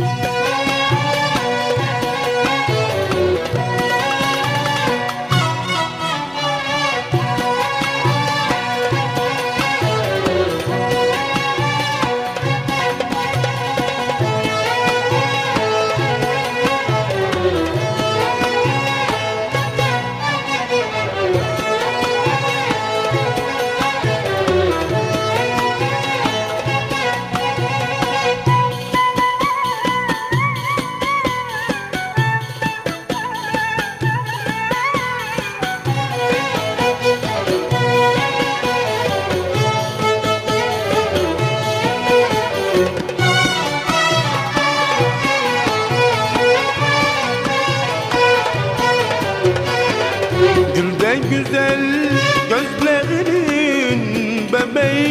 Gülden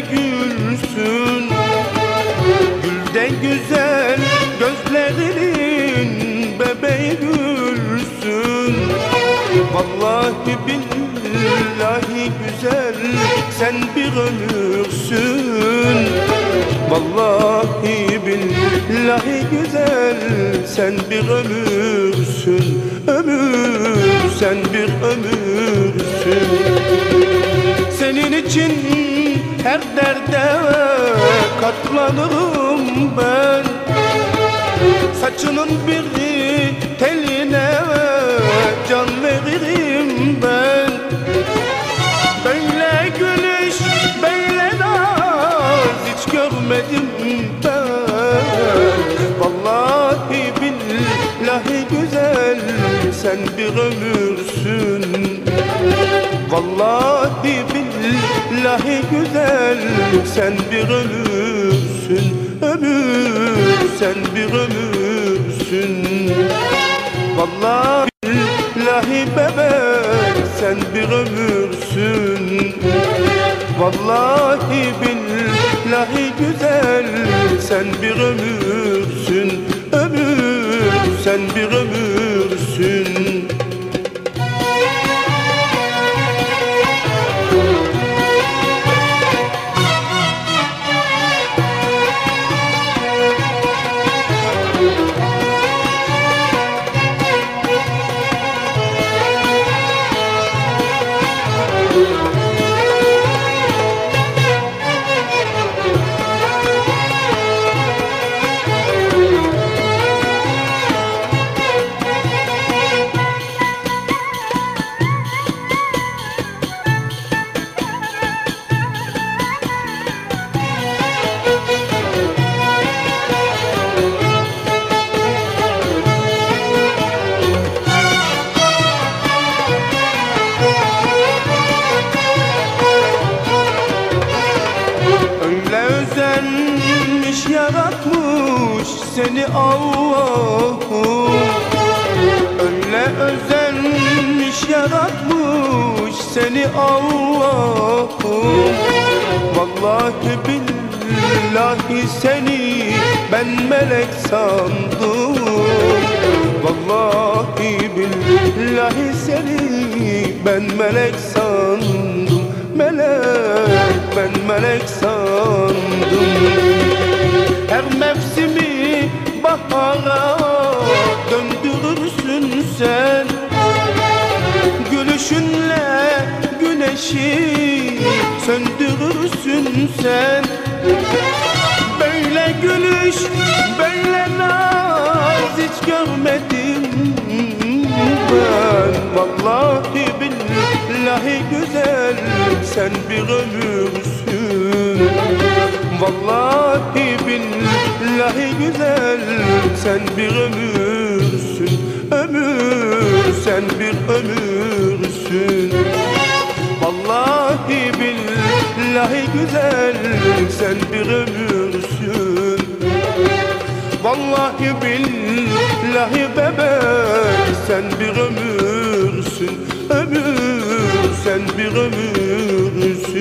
gülsün. Gülden güzel gözlerinin bebeği gülsün. Vallahi billahi güzel sen bir ömürsün Vallahi billahi güzel sen bir ömürsün Ömür sen bir ömürsün. Senin için her derde katlanırım ben. Saçının bir teline can veririm ben. Böyle gülüş, böyle naz hiç görmedim ben. Vallahi billahi güzel sen bir ömürsün. Vallahi billahi güzel sen bir ömürsün Ömür sen bir ömürsün. Vallahi billahi bebek sen bir ömürsün. Vallahi billahi güzel sen bir ömürsün Ömür sen bir ömürsün Özenmiş yaratmış seni Allah'ım. Öyle özenmiş yaratmış seni Allah'ım. Vallahi billahi seni ben melek sandım. Vallahi billahi seni ben melek sandım. Melek ben melek sandım. Her mevsimi bahara döndürürsün sen. Gülüşünle güneşi söndürürsün sen. Böyle gülüş, böyle naz hiç görmedim ben. Vallahi billahi güzel sen bir ömürsün Vallahi billahi güzel sen bir ömürsün. Ömür sen bir ömürsün. Vallahi billahi güzel sen bir ömürsün. Vallahi billahi bebek sen bir ömürsün Ömür sen bir ömürsün.